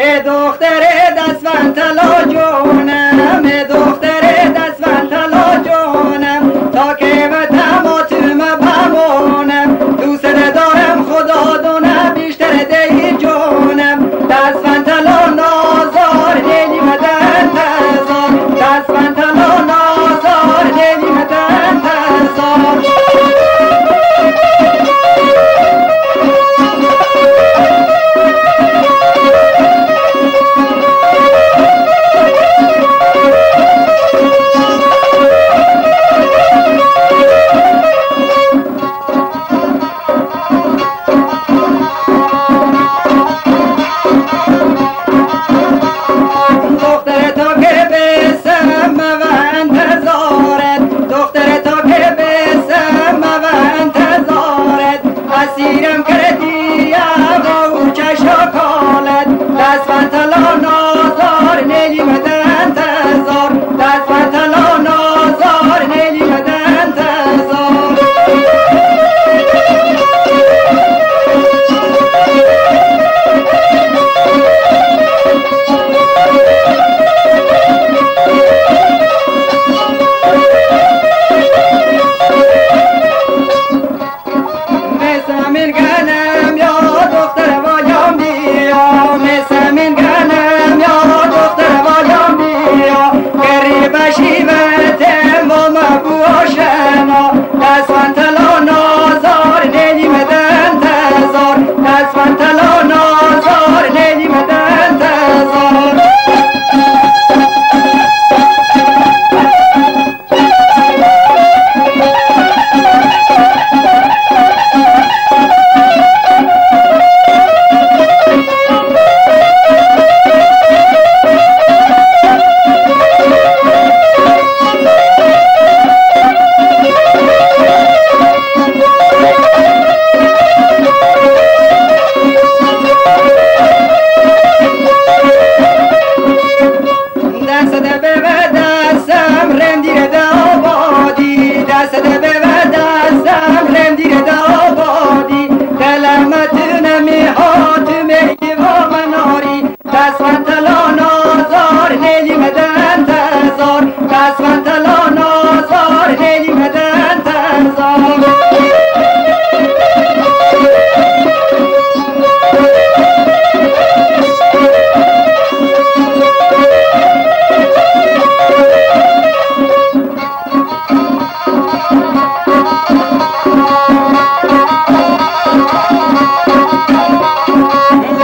ای دختر دستفن تلا جونم ای دختر دستفن تلا جونم تا که به تماتم بمونم دوست دارم خدا دونه بیشتر دی جونم دستفن تلا I'm in Gana.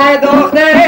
I don't dochter.